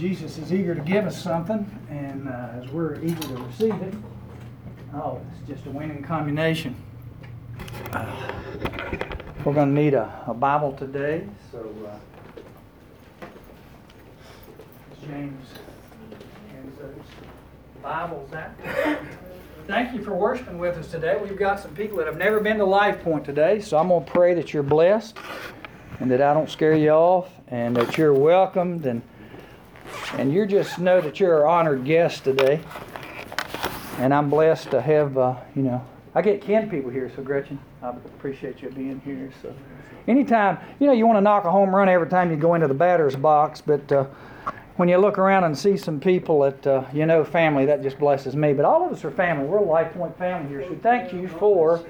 Jesus is eager to give us something, and uh, as we're eager to receive it, oh, it's just a winning combination. Uh, we're going to need a, a, Bible today, so uh, James hands those Bibles out. Thank you for worshiping with us today. We've got some people that have never been to Life Point today, so I'm going to pray that you're blessed and that I don't scare you off and that you're welcomed and and you just know that you're an honored guest today. And I'm blessed to have, uh, you know, I get Ken people here, so Gretchen, I appreciate you being here. So, anytime, you know, you want to knock a home run every time you go into the batter's box, but uh, when you look around and see some people that uh, you know family, that just blesses me. But all of us are family. We're a Life Point family here. So thank you for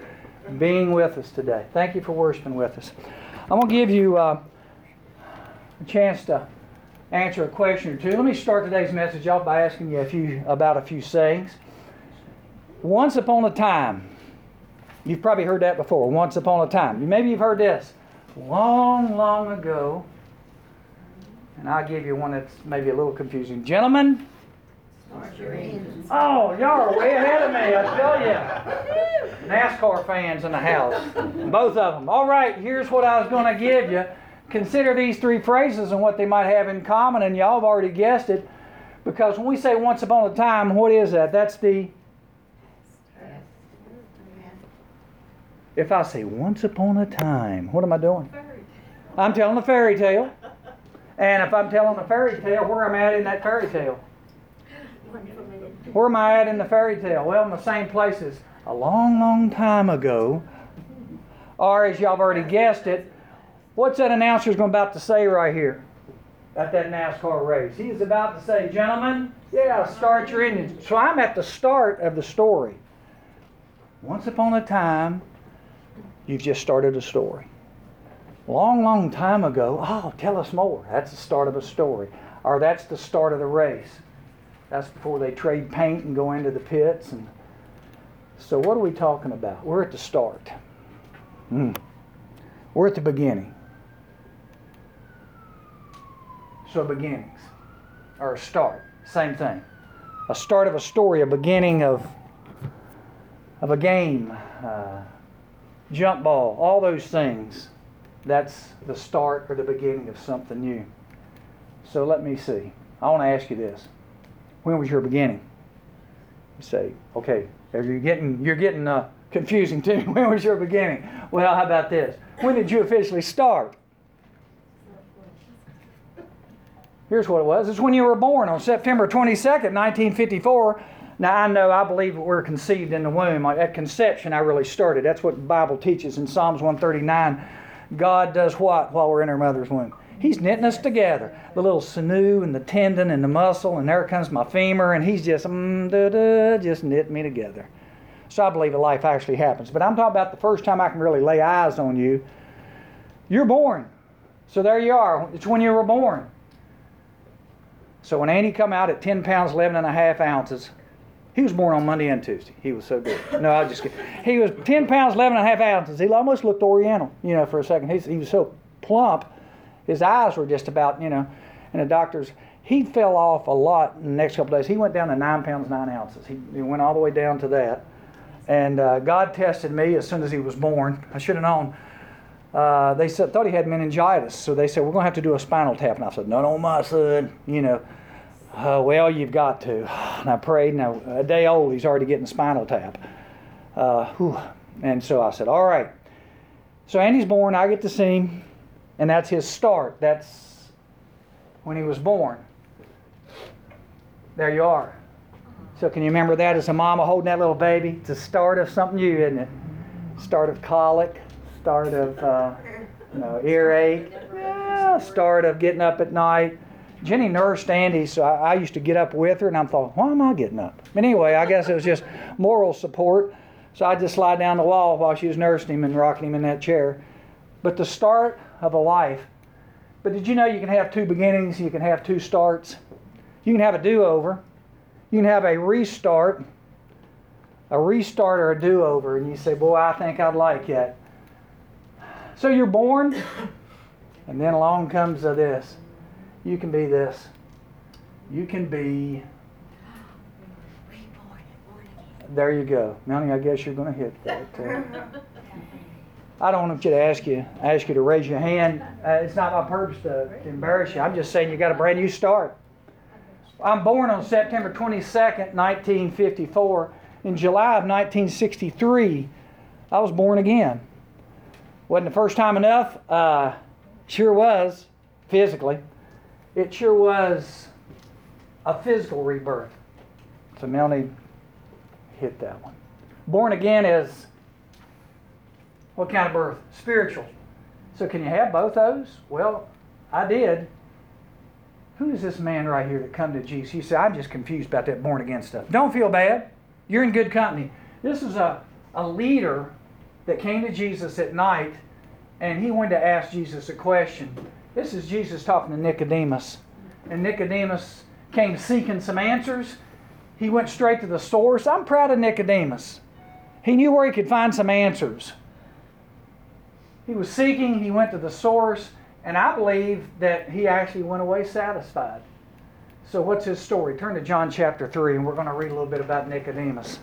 being with us today. Thank you for worshiping with us. I'm going to give you uh, a chance to answer a question or two. Let me start today's message off by asking you a few about a few sayings. Once upon a time, you've probably heard that before. Once upon a time, maybe you've heard this long, long ago. And I'll give you one that's maybe a little confusing. Gentlemen, Oh, y'all are way ahead of me, I tell you. NASCAR fans in the house. Both of them. All right, here's what I was going to give you. Consider these three phrases and what they might have in common, and y'all have already guessed it. Because when we say once upon a time, what is that? That's the. If I say once upon a time, what am I doing? I'm telling a fairy tale. And if I'm telling a fairy tale, where am I at in that fairy tale? Where am I at in the fairy tale? Well, in the same places. A long, long time ago, or as y'all have already guessed it, what's that announcer's going about to say right here at that NASCAR race? He's about to say, gentlemen, yeah, start your engines. So I'm at the start of the story. Once upon a time, you've just started a story. Long, long time ago, oh, tell us more. That's the start of a story. Or that's the start of the race. That's before they trade paint and go into the pits. And so, what are we talking about? We're at the start. Mm. We're at the beginning. So, beginnings or a start, same thing. A start of a story, a beginning of of a game, uh, jump ball, all those things. That's the start or the beginning of something new. So let me see. I want to ask you this when was your beginning? You say, okay, you're getting you're getting uh, confusing too. when was your beginning? Well, how about this? When did you officially start? Here's what it was. It's when you were born on September 22nd, 1954. Now, I know, I believe we're conceived in the womb. At conception, I really started. That's what the Bible teaches in Psalms 139. God does what while we're in our mother's womb? He's knitting us together. The little sinew and the tendon and the muscle, and there comes my femur, and he's just, mm, da, da, just knitting me together. So I believe a life actually happens. But I'm talking about the first time I can really lay eyes on you. You're born. So there you are. It's when you were born. So when Andy come out at 10 pounds, 11 and a half ounces, he was born on Monday and Tuesday. He was so good. No, I just kidding. He was 10 pounds, 11 and a half ounces. He almost looked oriental, you know, for a second. He's, he was so plump his eyes were just about, you know, and the doctors, he fell off a lot in the next couple days. He went down to nine pounds, nine ounces. He, he went all the way down to that. And uh, God tested me as soon as he was born. I should have known. Uh, they said, thought he had meningitis. So they said, we're going to have to do a spinal tap. And I said, no, no, my son, you know. Uh, well, you've got to. And I prayed. Now, a day old, he's already getting a spinal tap. Uh, and so I said, all right. So Andy's born. I get to see him. And that's his start. That's when he was born. There you are. So can you remember that as a mama holding that little baby? It's the start of something new, isn't it? Start of colic, start of uh, you know, earache, yeah, start of getting up at night. Jenny nursed Andy, so I, I, used to get up with her, and I'm thought, why am I getting up? But anyway, I guess it was just moral support. So I'd just slide down the wall while she was nursing him and rocking him in that chair. But the start of a life. But did you know you can have two beginnings, you can have two starts? You can have a do over, you can have a restart, a restart or a do over, and you say, Boy, I think I'd like it. So you're born, and then along comes this. You can be this. you can be. There you go, Melanie. I guess you're going to hit that. Uh, I don't want you to ask you ask you to raise your hand. Uh, it's not my purpose to, to embarrass you. I'm just saying you got a brand new start. I'm born on September 22nd, 1954. In July of 1963, I was born again. Wasn't the first time enough? Uh, sure was, physically. It sure was a physical rebirth. So Melanie hit that one. Born again is what kind of birth? Spiritual. So can you have both those? Well, I did. Who is this man right here that come to Jesus? He said, I'm just confused about that born again stuff. Don't feel bad. You're in good company. This is a, a leader that came to Jesus at night and he went to ask Jesus a question. This is Jesus talking to Nicodemus. And Nicodemus came seeking some answers. He went straight to the source. I'm proud of Nicodemus. He knew where he could find some answers. He was seeking, he went to the source, and I believe that he actually went away satisfied. So, what's his story? Turn to John chapter 3, and we're going to read a little bit about Nicodemus.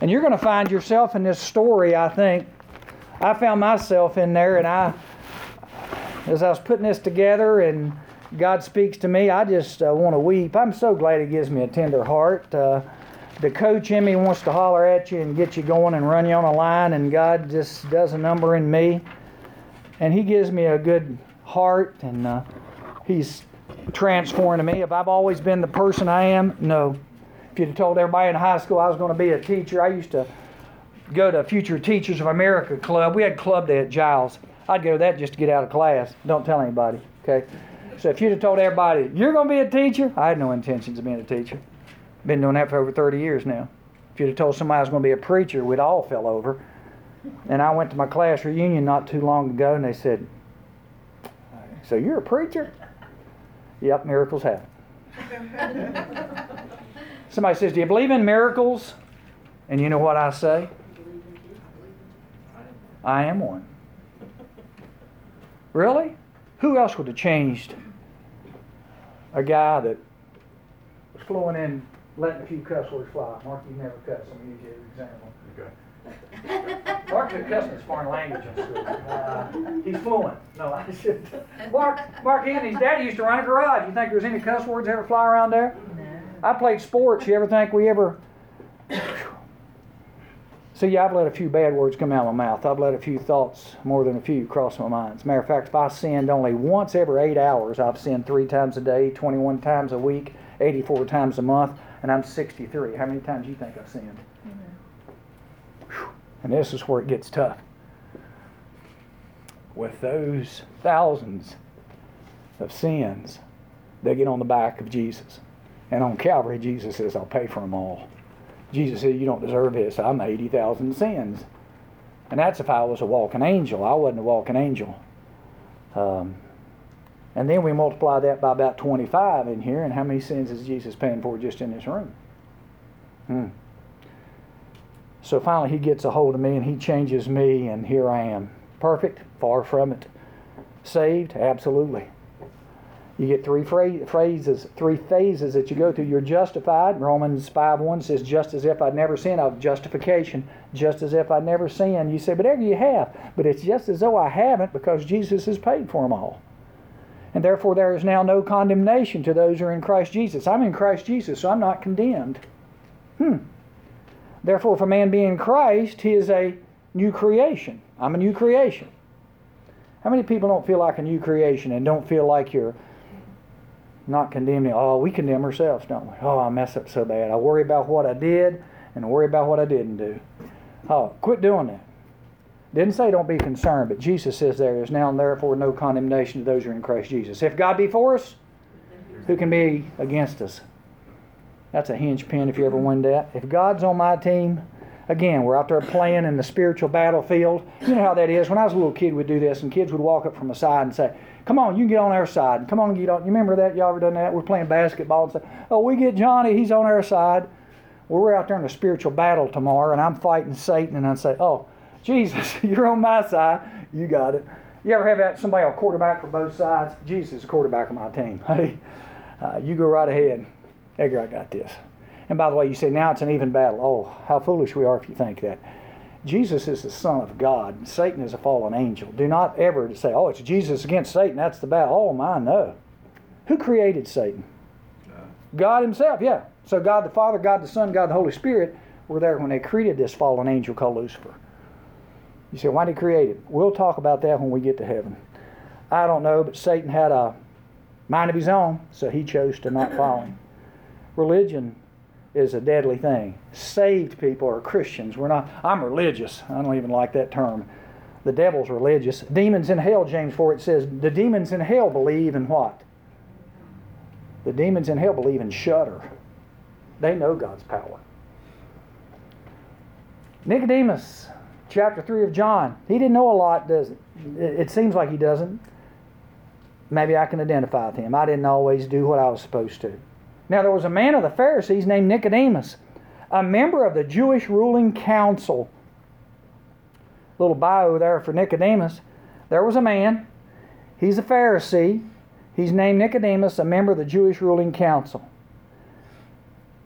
And you're going to find yourself in this story, I think. I found myself in there, and I, as I was putting this together, and God speaks to me, I just uh, want to weep. I'm so glad He gives me a tender heart. Uh, the coach in me wants to holler at you and get you going and run you on a line, and God just does a number in me. And He gives me a good heart, and uh, He's transforming to me. If I've always been the person I am, no. If you'd have told everybody in high school I was going to be a teacher, I used to go to Future Teachers of America Club. We had club day at Giles. I'd go to that just to get out of class. Don't tell anybody, okay? So if you'd have told everybody, you're going to be a teacher, I had no intentions of being a teacher. Been doing that for over 30 years now. If you'd have told somebody I was going to be a preacher, we'd all fell over. And I went to my class reunion not too long ago, and they said, So you're a preacher? Yep, miracles happen. Somebody says, Do you believe in miracles? And you know what I say? I am one. Really? Who else would have changed a guy that was flowing in, letting a few cuss words fly? Mark, you never cuss. I'm going to use you as an example. Okay. Mark took cussing foreign language in school. Uh, he's fluent. No, I should. Mark, Mark Anthony's daddy used to run a garage. You think there's any cuss words ever fly around there? No. I played sports. You ever think we ever? See, yeah, I've let a few bad words come out of my mouth. I've let a few thoughts, more than a few, cross my mind. As a matter of fact, if I sinned only once every eight hours, I've sinned three times a day, 21 times a week, 84 times a month, and I'm 63. How many times do you think I've sinned? And this is where it gets tough. With those thousands of sins, they get on the back of Jesus. And on Calvary, Jesus says, I'll pay for them all. Jesus said, You don't deserve this. I'm 80,000 sins. And that's if I was a walking angel. I wasn't a walking angel. Um, and then we multiply that by about 25 in here, and how many sins is Jesus paying for just in this room? Hmm. So finally, he gets a hold of me and he changes me, and here I am. Perfect? Far from it. Saved? Absolutely. You get three phrases, three phases that you go through. You're justified. Romans 5 1 says, just as if I'd never sinned. Of justification, just as if I'd never sinned. You say, but ever you have. But it's just as though I haven't because Jesus has paid for them all. And therefore, there is now no condemnation to those who are in Christ Jesus. I'm in Christ Jesus, so I'm not condemned. Hmm. Therefore, if a man be in Christ, he is a new creation. I'm a new creation. How many people don't feel like a new creation and don't feel like you're not condemning. Oh, we condemn ourselves, don't we? Oh, I mess up so bad. I worry about what I did and I worry about what I didn't do. Oh, quit doing that. Didn't say don't be concerned, but Jesus says there is now and therefore no condemnation to those who are in Christ Jesus. If God be for us, who can be against us? That's a hinge pin if you ever win that. If God's on my team, again, we're out there playing in the spiritual battlefield. You know how that is. When I was a little kid, we'd do this, and kids would walk up from the side and say, Come on, you can get on our side. Come on, get on. You remember that? Y'all ever done that? We're playing basketball and say, Oh, we get Johnny, he's on our side. Well, we're out there in a spiritual battle tomorrow, and I'm fighting Satan, and I say, Oh, Jesus, you're on my side. You got it. You ever have that somebody a quarterback for both sides? Jesus is quarterback of my team. Hey, uh, you go right ahead. Edgar, I got this. And by the way, you say now it's an even battle. Oh, how foolish we are if you think that. Jesus is the Son of God. Satan is a fallen angel. Do not ever say, oh, it's Jesus against Satan. That's the battle. Oh, my, no. Who created Satan? God Himself, yeah. So God the Father, God the Son, God the Holy Spirit were there when they created this fallen angel called Lucifer. You say, why did he create it? We'll talk about that when we get to heaven. I don't know, but Satan had a mind of his own, so he chose to not follow him. Religion is a deadly thing. Saved people are Christians. We're not. I'm religious. I don't even like that term. The devil's religious. Demons in hell, James 4, it says, the demons in hell believe in what? The demons in hell believe in shudder. They know God's power. Nicodemus, chapter 3 of John, he didn't know a lot, does it? It seems like he doesn't. Maybe I can identify with him. I didn't always do what I was supposed to. Now, there was a man of the Pharisees named Nicodemus, a member of the Jewish ruling council. Little bio there for Nicodemus. There was a man, he's a Pharisee, he's named Nicodemus, a member of the Jewish ruling council.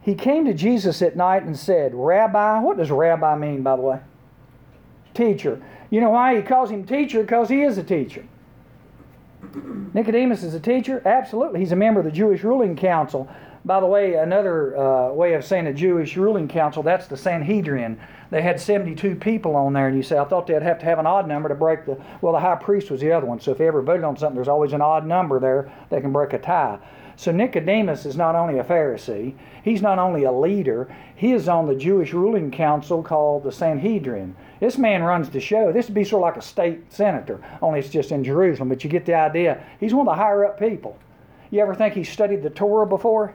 He came to Jesus at night and said, Rabbi, what does rabbi mean, by the way? Teacher. You know why he calls him teacher? Because he is a teacher. Nicodemus is a teacher? Absolutely. He's a member of the Jewish ruling council. By the way, another uh, way of saying a Jewish ruling council, that's the Sanhedrin. They had 72 people on there, and you say, I thought they'd have to have an odd number to break the. Well, the high priest was the other one. So if they ever voted on something, there's always an odd number there that can break a tie. So Nicodemus is not only a Pharisee, he's not only a leader, he is on the Jewish ruling council called the Sanhedrin. This man runs the show. This would be sort of like a state senator, only it's just in Jerusalem, but you get the idea. He's one of the higher up people. You ever think he studied the Torah before?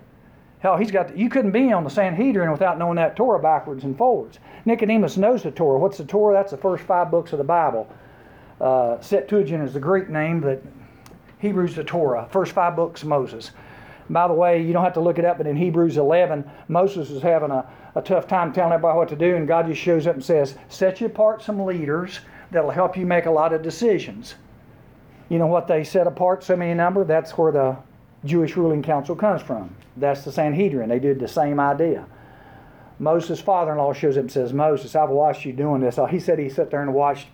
Hell, he's got. You couldn't be on the Sanhedrin without knowing that Torah backwards and forwards. Nicodemus knows the Torah. What's the Torah? That's the first five books of the Bible. Uh, Septuagint is the Greek name, but Hebrew's the Torah. First five books, Moses. By the way, you don't have to look it up, but in Hebrews 11, Moses is having a, a tough time telling everybody what to do, and God just shows up and says, Set you apart some leaders that'll help you make a lot of decisions. You know what they set apart so many number? That's where the Jewish ruling council comes from. That's the Sanhedrin. They did the same idea. Moses' father in law shows up and says, Moses, I've watched you doing this. He said he sat there and watched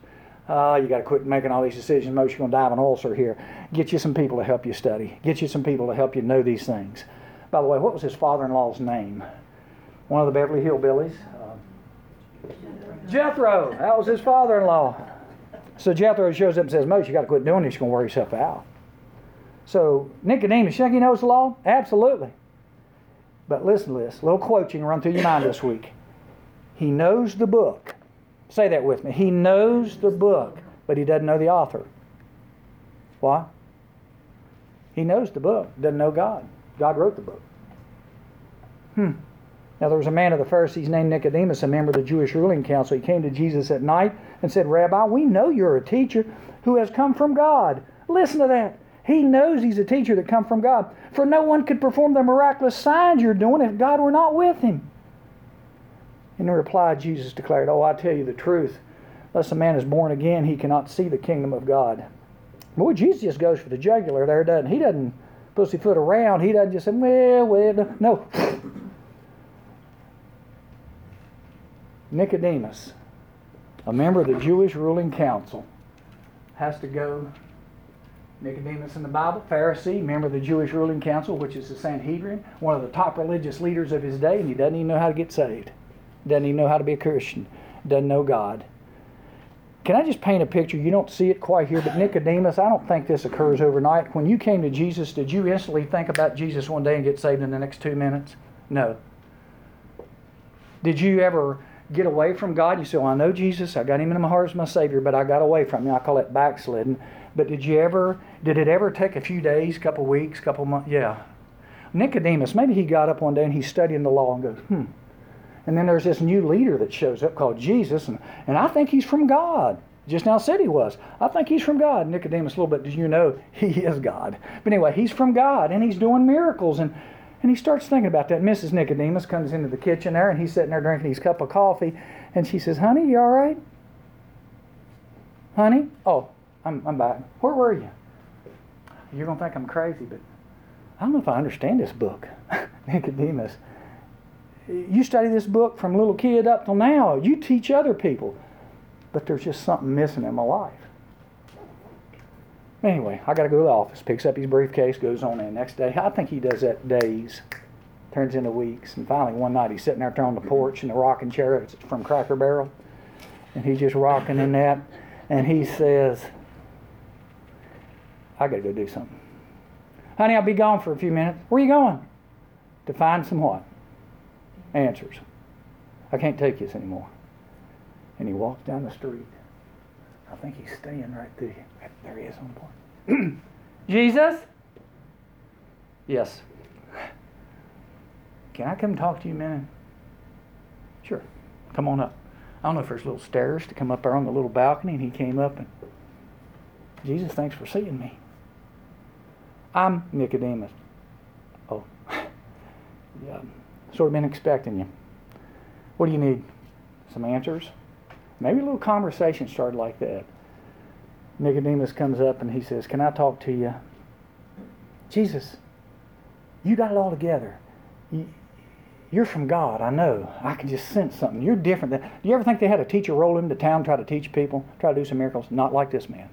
uh, you got to quit making all these decisions. Moses, you're going to die of an ulcer here. Get you some people to help you study. Get you some people to help you know these things. By the way, what was his father-in-law's name? One of the Beverly Hillbillies. Uh, Jethro. That was his father-in-law. So Jethro shows up and says, Moses, you got to quit doing this. You're going to wear yourself out. So Nicodemus, you think he knows the law? Absolutely. But listen to this. A little quoting run through your mind this week. He knows the book Say that with me. He knows the book, but he doesn't know the author. Why? He knows the book, doesn't know God. God wrote the book. Hmm. Now there was a man of the Pharisees named Nicodemus, a member of the Jewish ruling council. He came to Jesus at night and said, Rabbi, we know you're a teacher who has come from God. Listen to that. He knows he's a teacher that come from God. For no one could perform the miraculous signs you're doing if God were not with him. In reply, Jesus declared, Oh, I tell you the truth. Unless a man is born again, he cannot see the kingdom of God. Boy, Jesus just goes for the jugular there, doesn't he? He doesn't pussyfoot around. He doesn't just say, well, well, no. Nicodemus, a member of the Jewish ruling council, has to go. Nicodemus in the Bible, Pharisee, member of the Jewish ruling council, which is the Sanhedrin, one of the top religious leaders of his day, and he doesn't even know how to get saved doesn't even know how to be a Christian, doesn't know God. Can I just paint a picture? You don't see it quite here, but Nicodemus, I don't think this occurs overnight. When you came to Jesus, did you instantly think about Jesus one day and get saved in the next two minutes? No. Did you ever get away from God? You say, Well, I know Jesus, I got him in my heart as my Savior, but I got away from him. I call it backsliding. But did you ever, did it ever take a few days, couple weeks, couple months? Yeah. Nicodemus, maybe he got up one day and he's studying the law and goes, Hmm, and then there's this new leader that shows up called Jesus, and, and I think he's from God. Just now said he was. I think he's from God. Nicodemus, a little bit, did you know he is God? But anyway, he's from God, and he's doing miracles. And, and he starts thinking about that. Mrs. Nicodemus comes into the kitchen there, and he's sitting there drinking his cup of coffee, and she says, Honey, you all right? Honey? Oh, I'm, I'm back. Where were you? You're going to think I'm crazy, but I don't know if I understand this book. Nicodemus, you study this book from little kid up till now. You teach other people. But there's just something missing in my life. Anyway, I got to go to the office. Picks up his briefcase, goes on in. Next day, I think he does that days, turns into weeks. And finally, one night, he's sitting out there on the porch in the rocking chair from Cracker Barrel. And he's just rocking in that. And he says, I got to go do something. Honey, I'll be gone for a few minutes. Where are you going? To find some what? Answers. I can't take this anymore. And he walks down the street. I think he's staying right there. There he is on the point. Jesus? Yes. Can I come talk to you a minute? Sure. Come on up. I don't know if there's little stairs to come up there on the little balcony, and he came up and Jesus, thanks for seeing me. I'm Nicodemus. Oh, yeah, sort of been expecting you. What do you need? Some answers? Maybe a little conversation started like that. Nicodemus comes up and he says, Can I talk to you? Jesus, you got it all together. You, you're from God, I know. I can just sense something. You're different. Than, do you ever think they had a teacher roll into town, try to teach people, try to do some miracles? Not like this man.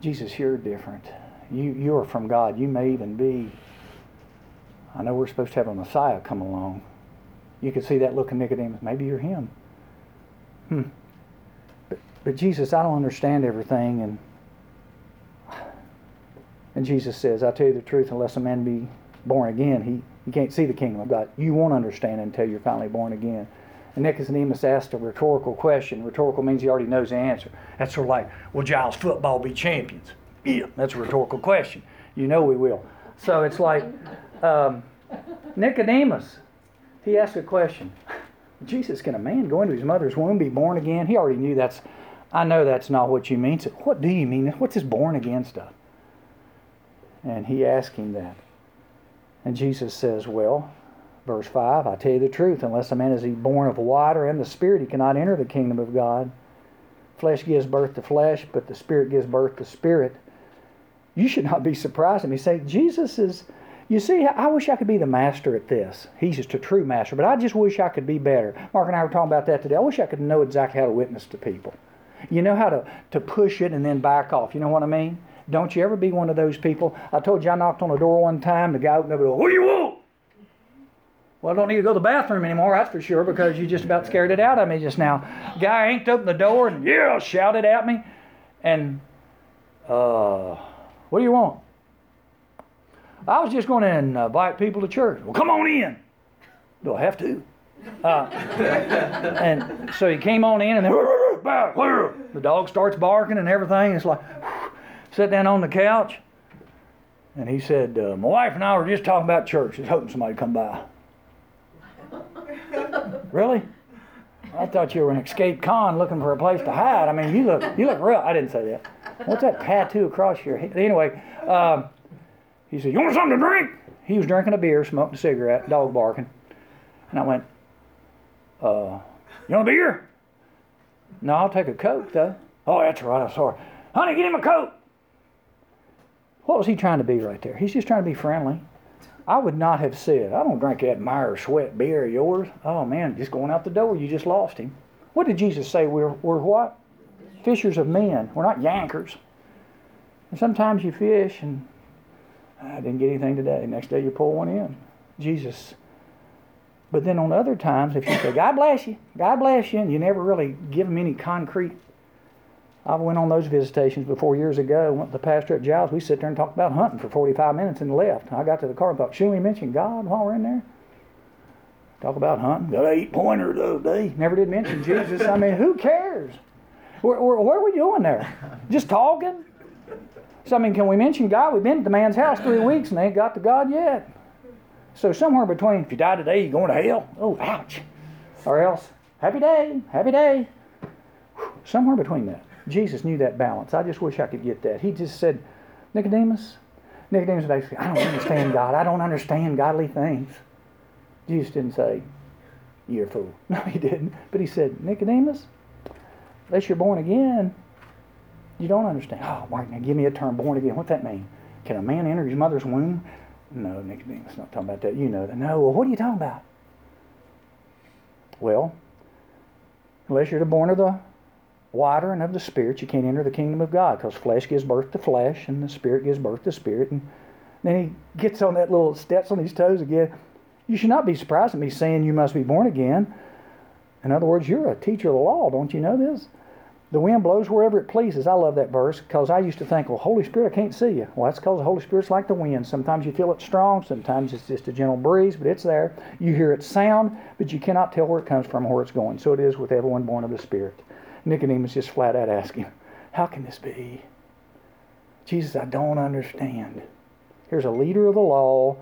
Jesus, you're different. You, you are from God. You may even be. I know we're supposed to have a Messiah come along. You could see that look in Nicodemus. Maybe you're him. Hmm. But, but Jesus, I don't understand everything. And, and Jesus says, I tell you the truth, unless a man be born again, he, he can't see the kingdom of God. You won't understand until you're finally born again. And Nicodemus asked a rhetorical question. Rhetorical means he already knows the answer. That's sort of like, will Giles football be champions? Yeah, that's a rhetorical question. You know we will. So it's like um, Nicodemus, he asked a question. Jesus, can a man go into his mother's womb, be born again? He already knew that's, I know that's not what you mean. So what do you mean? What's this born again stuff? And he asked him that. And Jesus says, well, verse 5, I tell you the truth, unless a man is born of water and the Spirit, he cannot enter the kingdom of God. Flesh gives birth to flesh, but the Spirit gives birth to spirit. You should not be surprised at me say, Jesus is, you see, I wish I could be the master at this. He's just a true master, but I just wish I could be better. Mark and I were talking about that today. I wish I could know exactly how to witness to people. You know how to, to push it and then back off. You know what I mean? Don't you ever be one of those people. I told you I knocked on the door one time, the guy opened up and goes, What do you want? Well, I don't need to go to the bathroom anymore, that's for sure, because you just about scared it out of me just now. Guy inked open the door and yeah, shouted at me. And uh what do you want? I was just going to invite people to church. Well, come on in. Do I have to? Uh, and so he came on in, and then the dog starts barking and everything. It's like, sit down on the couch. And he said, uh, My wife and I were just talking about church. Just hoping somebody'd come by. really? I thought you were an escaped con looking for a place to hide. I mean, you look, you look real. I didn't say that. What's that tattoo across your head? Anyway, um, he said, You want something to drink? He was drinking a beer, smoking a cigarette, dog barking. And I went, uh, You want a beer? No, I'll take a Coke, though. Oh, that's right, I'm sorry. Honey, get him a Coke. What was he trying to be right there? He's just trying to be friendly. I would not have said, I don't drink that Meyer Sweat beer of yours. Oh, man, just going out the door, you just lost him. What did Jesus say? We're, we're what? Fishers of men. We're not yankers. And sometimes you fish and ah, I didn't get anything today. Next day you pull one in. Jesus. But then on other times, if you say, God bless you, God bless you, and you never really give them any concrete. I went on those visitations before years ago. Went the pastor at Giles. We sit there and talked about hunting for 45 minutes and left. I got to the car and thought, should we mention God while we're in there? Talk about hunting. Got eight pointer the other day. Never did mention Jesus. I mean, who cares? Where, where, what are we doing there? Just talking? So, I mean, can we mention God? We've been at the man's house three weeks and they ain't got to God yet. So, somewhere between, if you die today, you're going to hell. Oh, ouch. Or else, happy day, happy day. Somewhere between that. Jesus knew that balance. I just wish I could get that. He just said, Nicodemus, Nicodemus basically, I don't understand God. I don't understand godly things. Jesus didn't say, You're a fool. No, he didn't. But he said, Nicodemus, unless you're born again, you don't understand. Oh, Mark, now give me a term, born again. What's that mean? Can a man enter his mother's womb? No, Nicodemus not talking about that. You know that. No, well, what are you talking about? Well, unless you're born of the water and of the Spirit, you can't enter the kingdom of God because flesh gives birth to flesh and the Spirit gives birth to spirit. And then he gets on that little steps on his toes again. You should not be surprised at me saying you must be born again. In other words, you're a teacher of the law. Don't you know this? The wind blows wherever it pleases. I love that verse because I used to think, well, Holy Spirit, I can't see you. Well, that's because the Holy Spirit's like the wind. Sometimes you feel it strong, sometimes it's just a gentle breeze, but it's there. You hear its sound, but you cannot tell where it comes from, where it's going. So it is with everyone born of the Spirit. Nicodemus just flat out asking, How can this be? Jesus, I don't understand. Here's a leader of the law.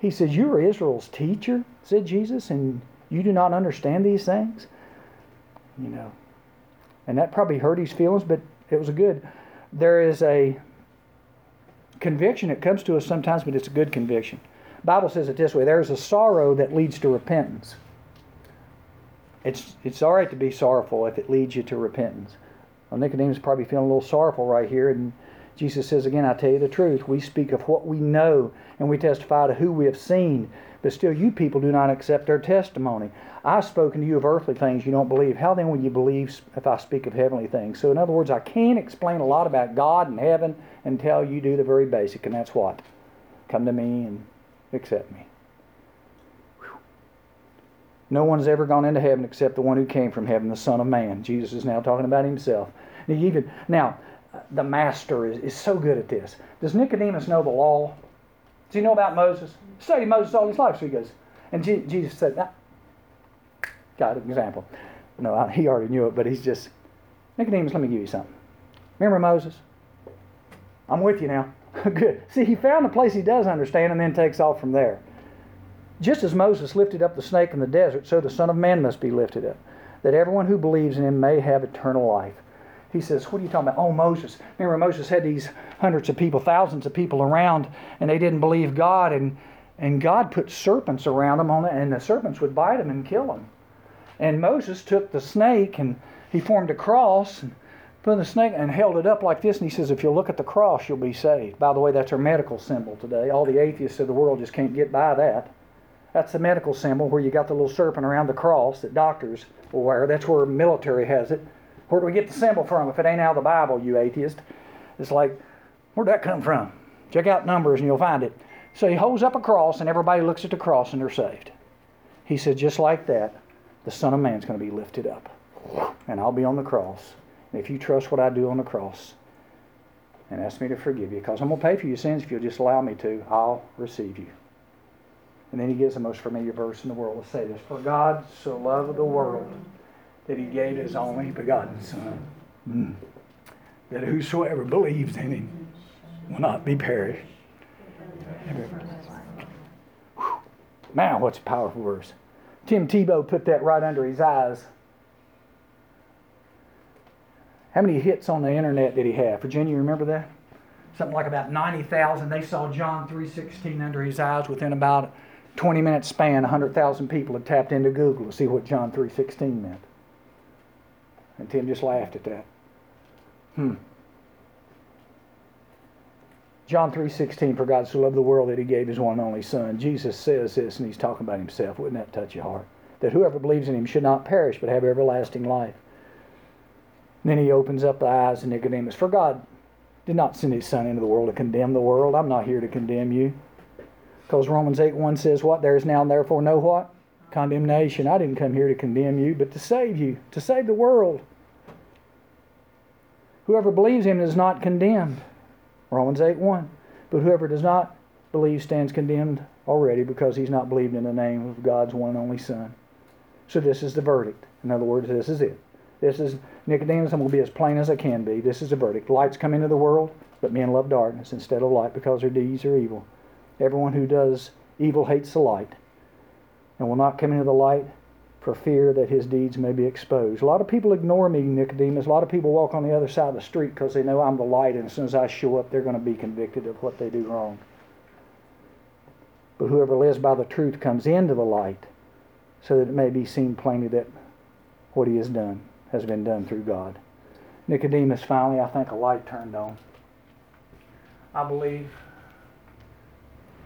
He says, You're Israel's teacher, said Jesus, and you do not understand these things? You know, and that probably hurt his feelings, but it was a good. There is a conviction that comes to us sometimes, but it's a good conviction. Bible says it this way: there is a sorrow that leads to repentance. It's it's all right to be sorrowful if it leads you to repentance. Well, Nicodemus is probably feeling a little sorrowful right here, and Jesus says again, I tell you the truth. We speak of what we know, and we testify to who we have seen, but still you people do not accept our testimony. I've spoken to you of earthly things you don't believe. How then will you believe if I speak of heavenly things? So, in other words, I can't explain a lot about God and heaven until you do the very basic, and that's what? Come to me and accept me. No one's ever gone into heaven except the one who came from heaven, the Son of Man. Jesus is now talking about himself. He even now, the master is, is so good at this. Does Nicodemus know the law? Does he know about Moses? Studied Moses all his life, so he goes. And Jesus said, that. got an example. No, he already knew it, but he's just, Nicodemus, let me give you something. Remember Moses? I'm with you now. Good. See, he found a place he does understand and then takes off from there. Just as Moses lifted up the snake in the desert, so the Son of Man must be lifted up, that everyone who believes in him may have eternal life. He says, What are you talking about? Oh, Moses. Remember, Moses had these hundreds of people, thousands of people around, and they didn't believe God, and, and God put serpents around them, on and the serpents would bite them and kill them. And Moses took the snake and he formed a cross and put the snake and held it up like this. And he says, If you'll look at the cross, you'll be saved. By the way, that's our medical symbol today. All the atheists of the world just can't get by that. That's the medical symbol where you got the little serpent around the cross that doctors will wear. That's where military has it. Where do we get the symbol from if it ain't out of the Bible, you atheist? It's like, where'd that come from? Check out Numbers and you'll find it. So he holds up a cross and everybody looks at the cross and they're saved. He said, just like that, the Son of Man's going to be lifted up. And I'll be on the cross. And if you trust what I do on the cross and ask me to forgive you, because I'm going to pay for your sins if you'll just allow me to, I'll receive you. And then he gives the most familiar verse in the world. Let's say this For God so loved the world that he gave his only begotten Son, that whosoever believes in him will not be perished. Now, what's a powerful verse? Tim Tebow put that right under his eyes. How many hits on the internet did he have? Virginia, you remember that? Something like about 90,000. They saw John 3.16 under his eyes within about 20 minute span. 100,000 people had tapped into Google to see what John 3.16 meant. And Tim just laughed at that. Hmm. John 3.16, for God so loved the world that he gave his one and only son. Jesus says this, and he's talking about himself. Wouldn't that touch your heart? That whoever believes in him should not perish, but have everlasting life. And then he opens up the eyes of Nicodemus. For God did not send his son into the world to condemn the world. I'm not here to condemn you. Because Romans 8 1 says what? There is now and therefore no what? Condemnation. I didn't come here to condemn you, but to save you, to save the world. Whoever believes him is not condemned. Romans 8 1. But whoever does not believe stands condemned already because he's not believed in the name of God's one and only Son. So this is the verdict. In other words, this is it. This is Nicodemus. I'm going to be as plain as I can be. This is the verdict. Lights come into the world, but men love darkness instead of light because their deeds are evil. Everyone who does evil hates the light and will not come into the light for fear that his deeds may be exposed. A lot of people ignore me, Nicodemus. A lot of people walk on the other side of the street because they know I'm the light, and as soon as I show up, they're going to be convicted of what they do wrong. But whoever lives by the truth comes into the light so that it may be seen plainly that what he has done has been done through God. Nicodemus finally, I think, a light turned on. I believe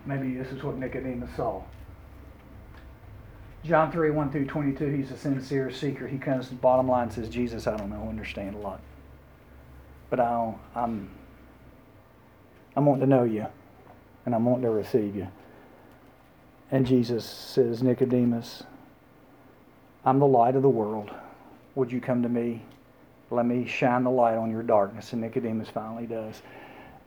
Maybe this is what Nicodemus saw. John 3, 1 through 22, he's a sincere seeker. He comes to the bottom line and says, Jesus, I don't know, understand a lot. But I I'm, I'm wanting to know you, and I'm wanting to receive you. And Jesus says, Nicodemus, I'm the light of the world. Would you come to me? Let me shine the light on your darkness. And Nicodemus finally does.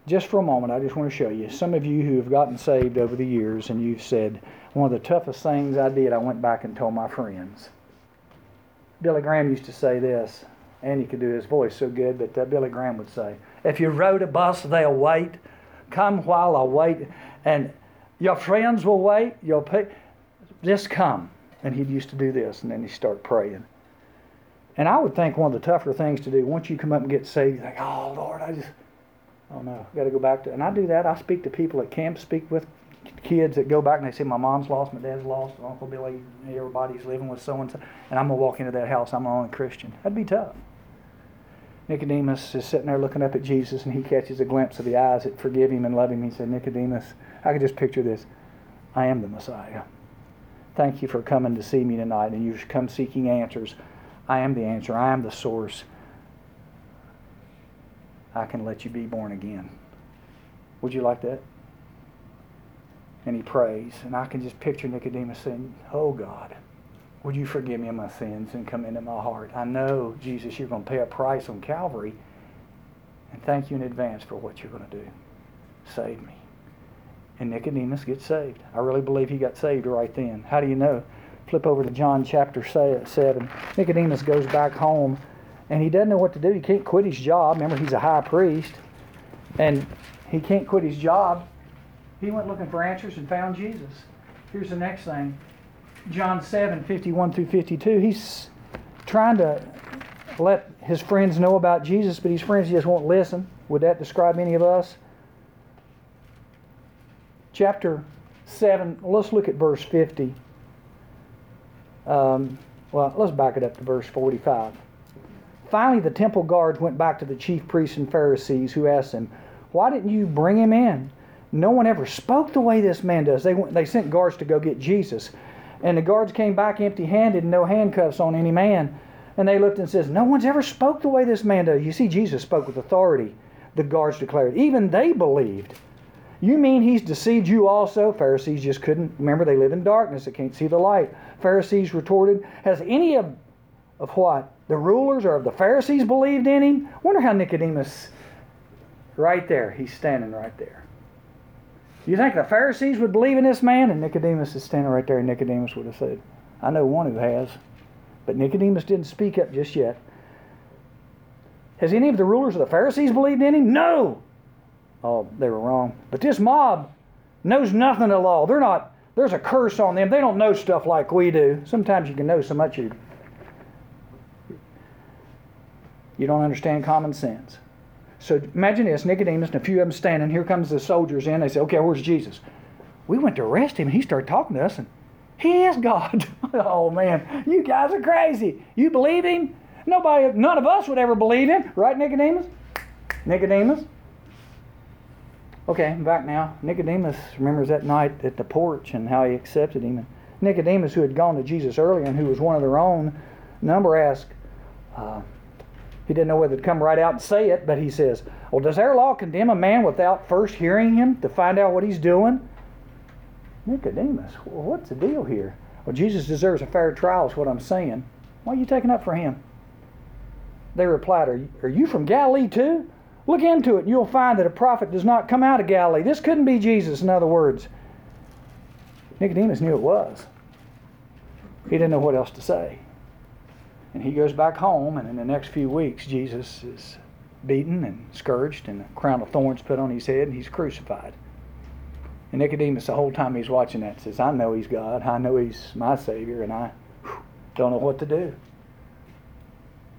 Just for a moment, I just want to show you. Some of you who have gotten saved over the years and you've said, one of the toughest things I did, I went back and told my friends. Billy Graham used to say this, and he could do his voice so good, but uh, Billy Graham would say, If you rode a bus, they'll wait. Come while I wait. And your friends will wait. You'll pay. Just come. And he used to do this, and then he'd start praying. And I would think one of the tougher things to do once you come up and get saved, you think, oh Lord, I just, oh no, got to go back to. And I do that. I speak to people at camp, speak with kids that go back and they say, my mom's lost, my dad's lost, Uncle Billy, everybody's living with so and so, and I'm gonna walk into that house. I'm the only Christian. That'd be tough. Nicodemus is sitting there looking up at Jesus, and he catches a glimpse of the eyes that forgive him and love him. He said, Nicodemus, I could just picture this. I am the Messiah. Thank you for coming to see me tonight, and you've come seeking answers. I am the answer. I am the source. I can let you be born again. Would you like that? And he prays, and I can just picture Nicodemus saying, Oh God, would you forgive me of my sins and come into my heart? I know, Jesus, you're going to pay a price on Calvary, and thank you in advance for what you're going to do. Save me. And Nicodemus gets saved. I really believe he got saved right then. How do you know? Flip over to John chapter 7. Nicodemus goes back home and he doesn't know what to do. He can't quit his job. Remember, he's a high priest. And he can't quit his job. He went looking for answers and found Jesus. Here's the next thing John 7 51 through 52. He's trying to let his friends know about Jesus, but his friends just won't listen. Would that describe any of us? Chapter 7, let's look at verse 50. Um, well, let's back it up to verse 45. Finally, the temple guards went back to the chief priests and Pharisees, who asked them, Why didn't you bring him in? No one ever spoke the way this man does. They, went, they sent guards to go get Jesus. And the guards came back empty handed and no handcuffs on any man. And they looked and says, No one's ever spoke the way this man does. You see, Jesus spoke with authority. The guards declared. Even they believed. You mean he's deceived you also? Pharisees just couldn't. Remember, they live in darkness. They can't see the light. Pharisees retorted, Has any of, of what? The rulers or of the Pharisees believed in him? Wonder how Nicodemus, right there, he's standing right there. You think the Pharisees would believe in this man? And Nicodemus is standing right there, and Nicodemus would have said, I know one who has. But Nicodemus didn't speak up just yet. Has any of the rulers of the Pharisees believed in him? No! Oh, they were wrong. But this mob knows nothing at all. They're not, there's a curse on them. They don't know stuff like we do. Sometimes you can know so much you, you don't understand common sense. So imagine this Nicodemus and a few of them standing. Here comes the soldiers in. They say, Okay, where's Jesus? We went to arrest him, and he started talking to us, and he is God. oh, man, you guys are crazy. You believe him? Nobody, none of us would ever believe him, right, Nicodemus? Nicodemus? Okay, I'm back now. Nicodemus remembers that night at the porch and how he accepted him. Nicodemus, who had gone to Jesus earlier and who was one of their own number, asked, uh, he didn't know whether to come right out and say it, but he says, Well, does our law condemn a man without first hearing him to find out what he's doing? Nicodemus, well, what's the deal here? Well, Jesus deserves a fair trial, is what I'm saying. Why are you taking up for him? They replied, Are you, are you from Galilee too? Look into it, and you'll find that a prophet does not come out of Galilee. This couldn't be Jesus, in other words. Nicodemus knew it was. He didn't know what else to say. And he goes back home, and in the next few weeks, Jesus is beaten and scourged, and a crown of thorns put on his head, and he's crucified. And Nicodemus, the whole time he's watching that, says, I know he's God. I know he's my Savior, and I don't know what to do.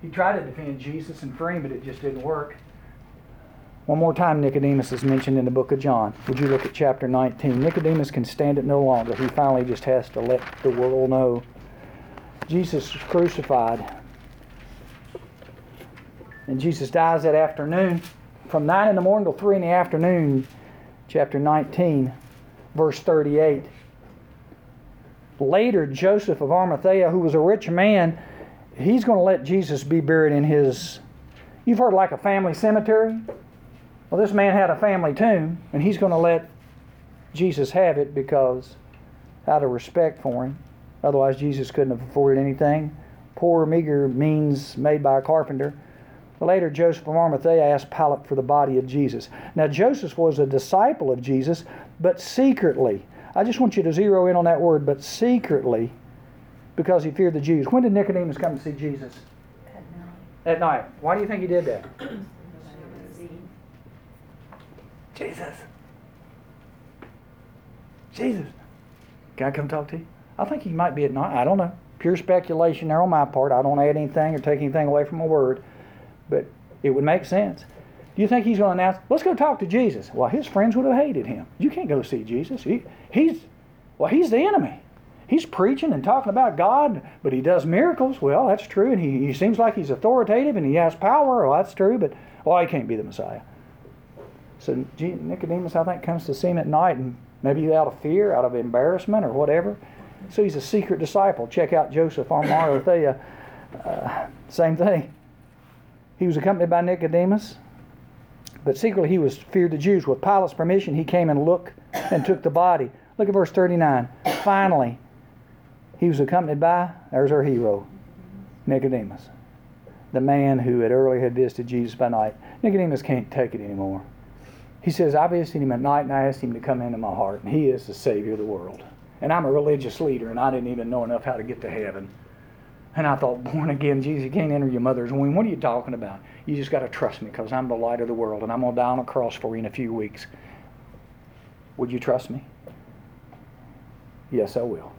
He tried to defend Jesus and free him, but it just didn't work. One more time, Nicodemus is mentioned in the book of John. Would you look at chapter 19? Nicodemus can stand it no longer. He finally just has to let the world know. Jesus was crucified. And Jesus dies that afternoon. From 9 in the morning till 3 in the afternoon, chapter 19. verse 38. Later, Joseph of Arimathea, who was a rich man, he's going to let Jesus be buried in his. You've heard like a family cemetery? Well, this man had a family tomb, and he's going to let Jesus have it because out of respect for him. Otherwise, Jesus couldn't have afforded anything. Poor, meager means made by a carpenter. Later, Joseph of Arimathea asked Pilate for the body of Jesus. Now, Joseph was a disciple of Jesus, but secretly. I just want you to zero in on that word, but secretly, because he feared the Jews. When did Nicodemus come to see Jesus? At night. At night. Why do you think he did that? Nobody would see. Jesus. Jesus. Can I come talk to you? I think he might be at night. I don't know. Pure speculation there on my part. I don't add anything or take anything away from a word, but it would make sense. Do you think he's going to announce, let's go talk to Jesus? Well, his friends would have hated him. You can't go see Jesus. He, he's, well, he's the enemy. He's preaching and talking about God, but he does miracles. Well, that's true. And he, he seems like he's authoritative and he has power. Well, that's true, but, well, he can't be the Messiah. So Nicodemus, I think, comes to see him at night, and maybe out of fear, out of embarrassment, or whatever. So he's a secret disciple. Check out Joseph on Arimathea. Uh, same thing. He was accompanied by Nicodemus, but secretly he was feared the Jews. With Pilate's permission, he came and looked and took the body. Look at verse 39. Finally, he was accompanied by, there's our hero, Nicodemus, the man who had earlier had visited Jesus by night. Nicodemus can't take it anymore. He says, I visited him at night and I asked him to come into my heart, and he is the Savior of the world. And I'm a religious leader, and I didn't even know enough how to get to heaven. And I thought, born again, Jesus, you can't enter your mother's womb. What are you talking about? You just got to trust me because I'm the light of the world, and I'm going to die on a cross for you in a few weeks. Would you trust me? Yes, I will.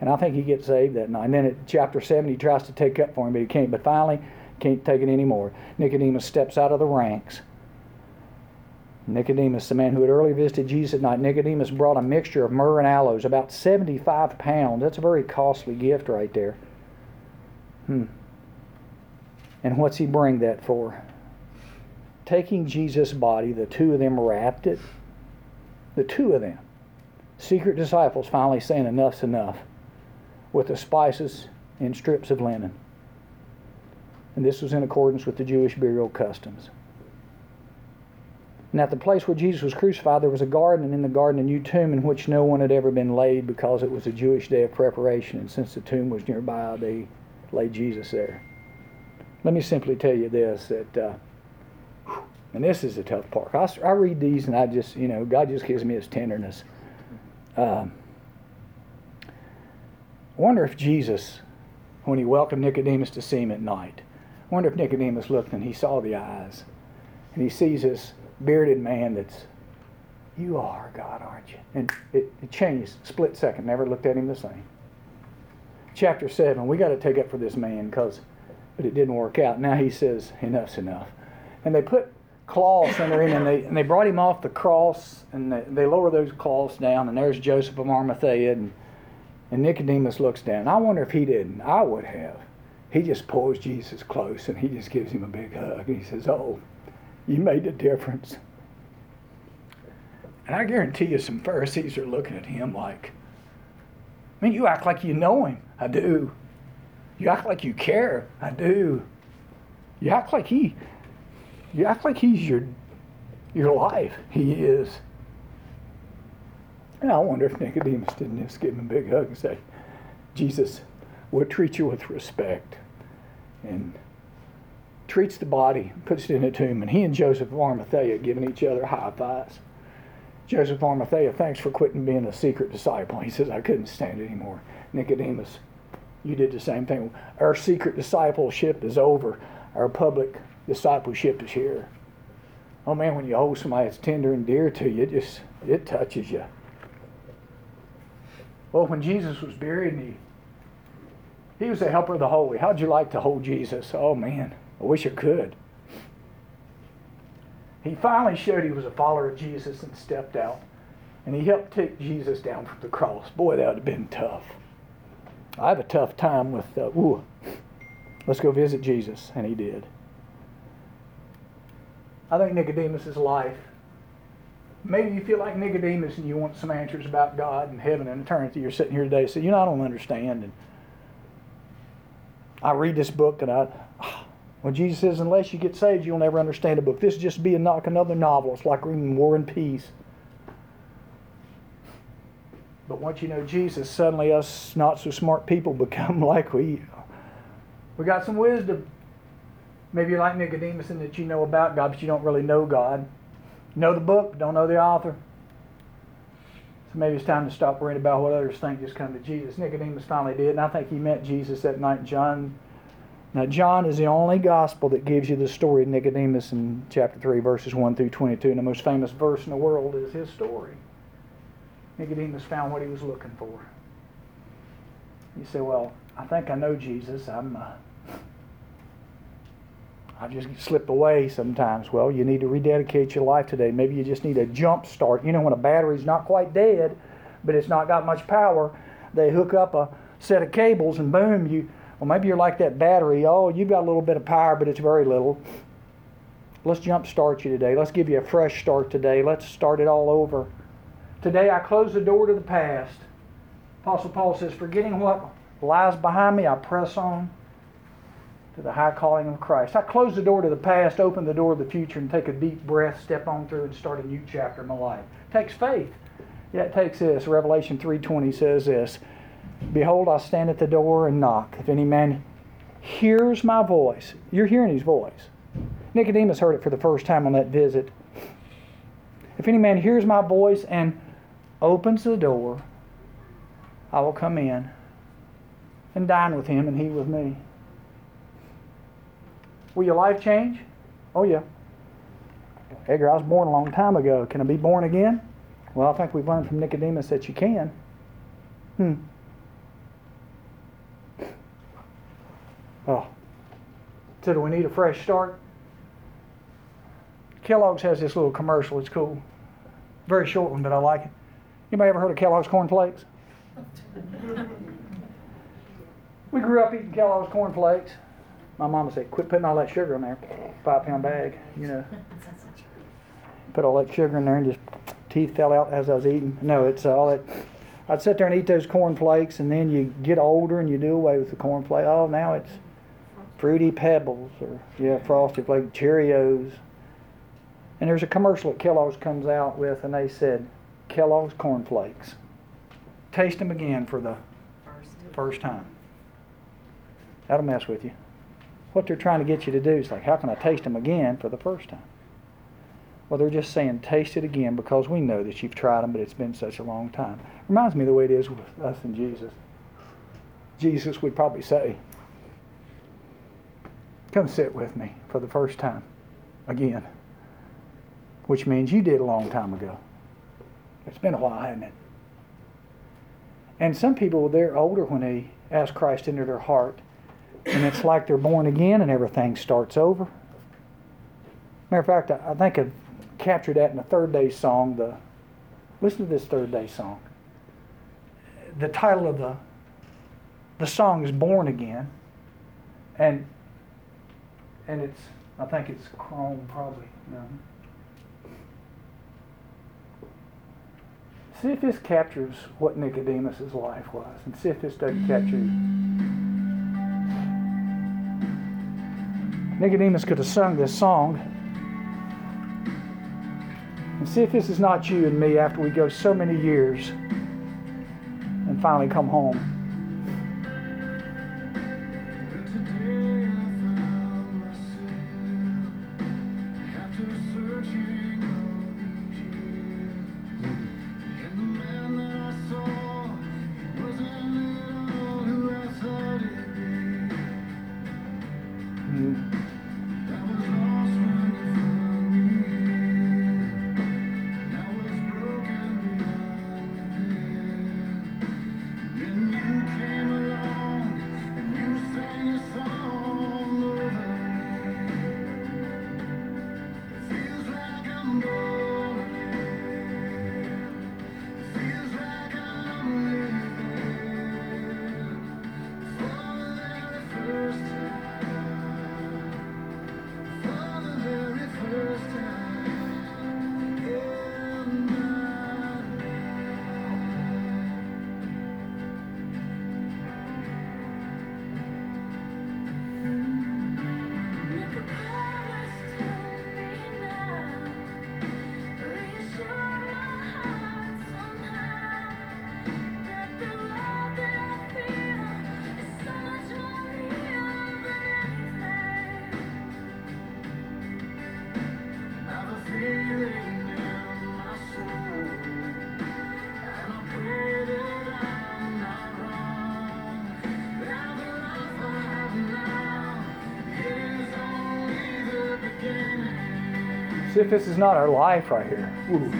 And I think he gets saved that night. And then at chapter 7, he tries to take up for him, but he can't. But finally, can't take it anymore. Nicodemus steps out of the ranks Nicodemus, the man who had earlier visited Jesus at night, Nicodemus brought a mixture of myrrh and aloes, about 75 pounds. That's a very costly gift right there. Hmm. And what's he bring that for? Taking Jesus' body, the two of them wrapped it. The two of them. Secret disciples finally saying, Enough's enough. With the spices and strips of linen. And this was in accordance with the Jewish burial customs. And at the place where Jesus was crucified, there was a garden, and in the garden, a new tomb in which no one had ever been laid because it was a Jewish day of preparation. And since the tomb was nearby, they laid Jesus there. Let me simply tell you this that, uh, and this is a tough part. I, I, read these and I just, you know, God just gives me his tenderness. Um, I wonder if Jesus, when he welcomed Nicodemus to see him at night, I wonder if Nicodemus looked and he saw the eyes and he sees this bearded man that's, you are God, aren't you? And it, it changed, split second, never looked at him the same. Chapter 7, we got to take up for this man because, but it didn't work out. Now he says, enough's enough. And they put cloths under him and they, and they brought him off the cross and they, they lower those cloths down and there's Joseph of Arimathea and, and Nicodemus looks down. I wonder if he didn't. I would have. He just pulls Jesus close and he just gives him a big hug and he says, oh, you made a difference. And I guarantee you, some Pharisees are looking at him like, I mean, you act like you know him. I do. You act like you care. I do. You act like he, you act like he's your, your life. He is. And I wonder if Nicodemus didn't just give him a big hug and say, Jesus we'll treat you with respect. And treats the body, puts it in a tomb, and he and Joseph of Arimathea giving each other high fives. Joseph of Arimathea, thanks for quitting being a secret disciple. He says, I couldn't stand it anymore. Nicodemus, you did the same thing. Our secret discipleship is over. Our public discipleship is here. Oh man, when you hold somebody that's tender and dear to you, it just it touches you. Well, when Jesus was buried, he he was the helper of the holy. How'd you like to hold Jesus? Oh man, I wish I could. He finally showed he was a follower of Jesus and stepped out. And he helped take Jesus down from the cross. Boy, that would have been tough. I have a tough time with, uh, ooh, let's go visit Jesus. And he did. I think Nicodemus' is life Maybe you feel like Nicodemus and you want some answers about God and heaven and eternity. You're sitting here today and say, you know, I don't understand. And I read this book and I, well, Jesus says, unless you get saved, you'll never understand a book. This is just be like another novel. It's like reading War and Peace. But once you know Jesus, suddenly us not so smart people become like we. We got some wisdom. Maybe you're like Nicodemus in that you know about God, but you don't really know God. You know the book, but don't know the author. So maybe it's time to stop worrying about what others think. Just come to Jesus. Nicodemus finally did, and I think he met Jesus that night John. Now, John is the only gospel that gives you the story of Nicodemus in chapter 3, verses 1 through 22. And the most famous verse in the world is his story. Nicodemus found what he was looking for. You say, Well, I think I know Jesus. I'm. Uh, I've just slipped away sometimes. Well, you need to rededicate your life today. Maybe you just need a jump start. You know, when a battery's not quite dead, but it's not got much power, they hook up a set of cables and boom, you. Well, maybe you're like that battery. Oh, you've got a little bit of power, but it's very little. Let's jump start you today. Let's give you a fresh start today. Let's start it all over. Today I close the door to the past. Apostle Paul says, forgetting what lies behind me, I press on to the high calling of Christ. I close the door to the past, open the door to the future, and take a deep breath, step on through, and start a new chapter in my life. It takes faith. Yeah, it takes this. Revelation 3.20 says this, Behold, I stand at the door and knock. If any man hears my voice, you're hearing his voice. Nicodemus heard it for the first time on that visit. If any man hears my voice and opens the door, I will come in and dine with him and he with me. Will your life change? Oh, yeah. Edgar, I was born a long time ago. Can I be born again? Well, I think we've learned from Nicodemus that you can. Hmm. Oh. So, do we need a fresh start? Kellogg's has this little commercial. It's cool. Very short one, but I like it. Anybody ever heard of Kellogg's Corn Flakes? we grew up eating Kellogg's Corn Flakes. My mama said, "Quit putting all that sugar in there, five pound bag." You know, put all that sugar in there, and just teeth fell out as I was eating. No, it's uh, all that. I'd sit there and eat those corn flakes, and then you get older and you do away with the corn flakes. Oh, now it's fruity pebbles or yeah, frosted flake Cheerios. And there's a commercial that Kellogg's comes out with, and they said, Kellogg's Corn Flakes. Taste them again for the first time. That'll mess with you. What they're trying to get you to do is like, how can I taste them again for the first time? Well, they're just saying, taste it again because we know that you've tried them, but it's been such a long time. Reminds me of the way it is with us and Jesus. Jesus would probably say, Come sit with me for the first time again which means you did a long time ago. It's been a while, hasn't it? And some people, they're older when they ask Christ into their heart, and it's like they're born again and everything starts over. Matter of fact, I think I've captured that in the third day song. The listen to this third day song. The title of the the song is "Born Again," and and it's I think it's Chrome probably. See if this captures what Nicodemus's life was, and see if this doesn't capture you. Nicodemus could have sung this song. And see if this is not you and me after we go so many years and finally come home. If this is not our life right here. Ooh.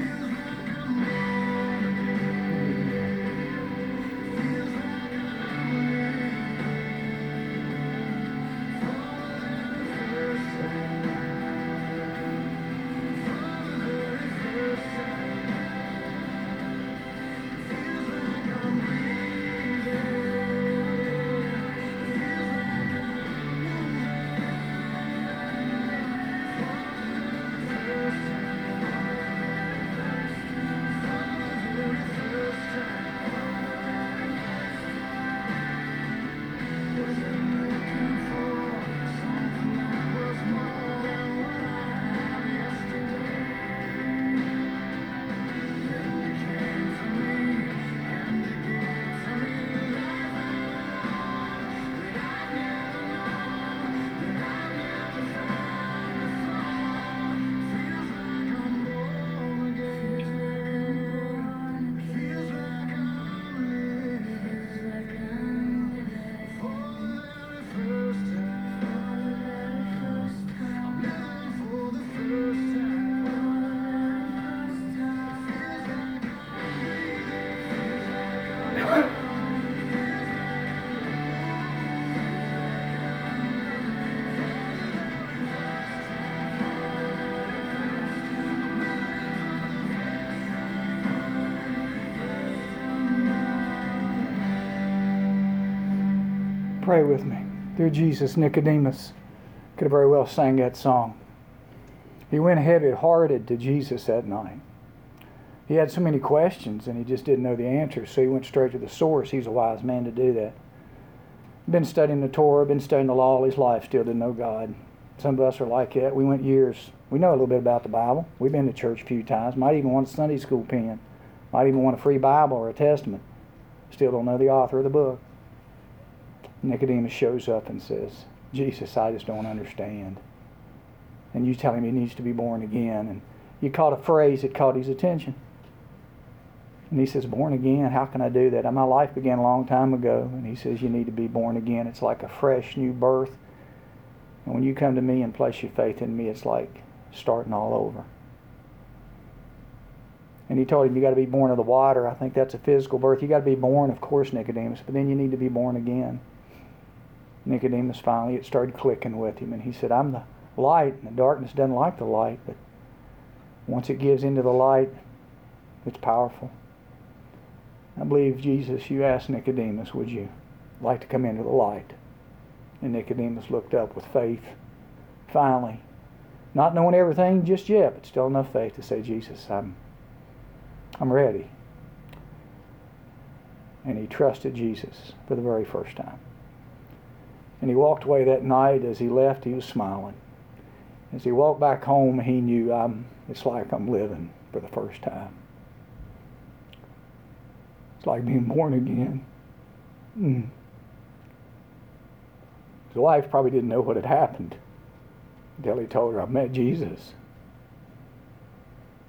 Pray with me. Dear Jesus, Nicodemus could have very well sang that song. He went heavy hearted to Jesus that night. He had so many questions and he just didn't know the answers, so he went straight to the source. He's a wise man to do that. Been studying the Torah, been studying the law all his life, still didn't know God. Some of us are like that. We went years. We know a little bit about the Bible. We've been to church a few times. Might even want a Sunday school pen. Might even want a free Bible or a Testament. Still don't know the author of the book. Nicodemus shows up and says, Jesus, I just don't understand. And you tell him he needs to be born again. And you caught a phrase that caught his attention. And he says, Born again? How can I do that? My life began a long time ago. And he says, You need to be born again. It's like a fresh new birth. And when you come to me and place your faith in me, it's like starting all over. And he told him, You got to be born of the water. I think that's a physical birth. You got to be born, of course, Nicodemus, but then you need to be born again. Nicodemus finally, it started clicking with him, and he said, I'm the light, and the darkness doesn't like the light, but once it gives into the light, it's powerful. I believe, Jesus, you asked Nicodemus, would you like to come into the light? And Nicodemus looked up with faith, finally. Not knowing everything just yet, but still enough faith to say, Jesus, I'm, I'm ready. And he trusted Jesus for the very first time. And he walked away that night. As he left, he was smiling. As he walked back home, he knew I'm, it's like I'm living for the first time. It's like being born again. Mm. His wife probably didn't know what had happened until he told her, I met Jesus.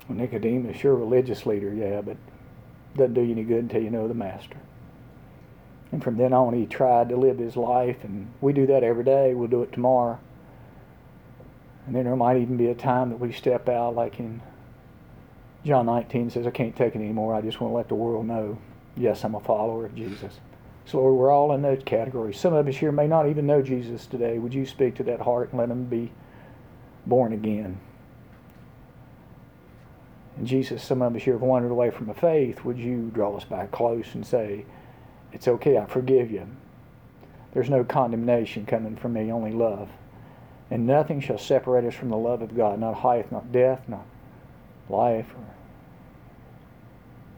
Well, Nicodemus, you're a religious leader, yeah, but doesn't do you any good until you know the Master. And from then on, he tried to live his life, and we do that every day. We'll do it tomorrow. And then there might even be a time that we step out, like in John 19 says, I can't take it anymore. I just want to let the world know, yes, I'm a follower of Jesus. So, Lord, we're all in those categories. Some of us here may not even know Jesus today. Would you speak to that heart and let them be born again? And Jesus, some of us here have wandered away from the faith. Would you draw us back close and say, It's okay, I forgive you. There's no condemnation coming from me, only love. And nothing shall separate us from the love of God, not height, not death, not life, or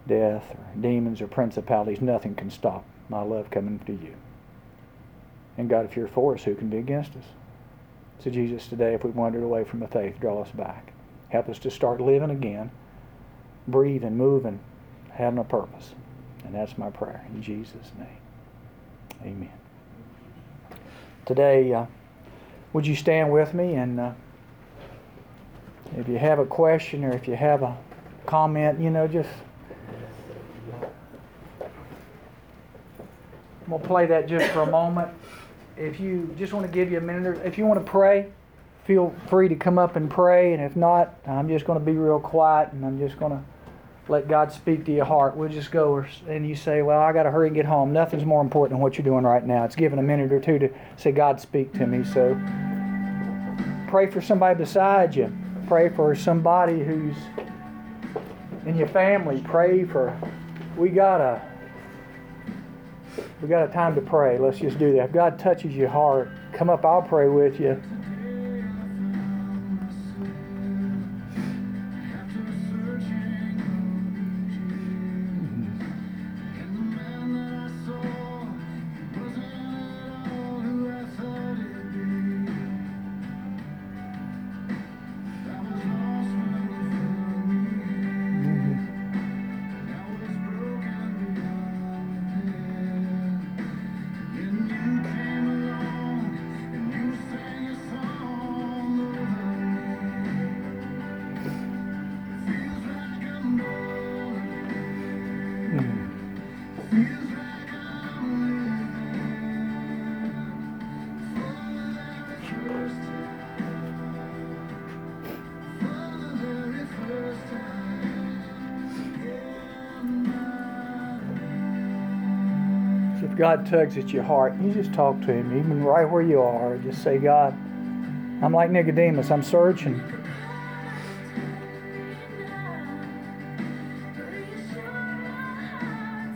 death, or demons, or principalities. Nothing can stop my love coming to you. And God, if you're for us, who can be against us? So, Jesus, today, if we've wandered away from the faith, draw us back. Help us to start living again, breathing, moving, having a purpose. And that's my prayer in Jesus' name. Amen. Today, uh, would you stand with me? And uh, if you have a question or if you have a comment, you know, just. I'm going to play that just for a moment. If you just want to give you a minute, or if you want to pray, feel free to come up and pray. And if not, I'm just going to be real quiet and I'm just going to let God speak to your heart. We'll just go and you say, Well, I got to hurry and get home. Nothing's more important than what you're doing right now. It's giving a minute or two to say, God, speak to me. So pray for somebody beside you. Pray for somebody who's in your family. Pray for, we got a, we got a time to pray. Let's just do that. If God touches your heart, come up. I'll pray with you. God tugs at your heart, you just talk to Him, even right where you are. Just say, God, I'm like Nicodemus. I'm searching.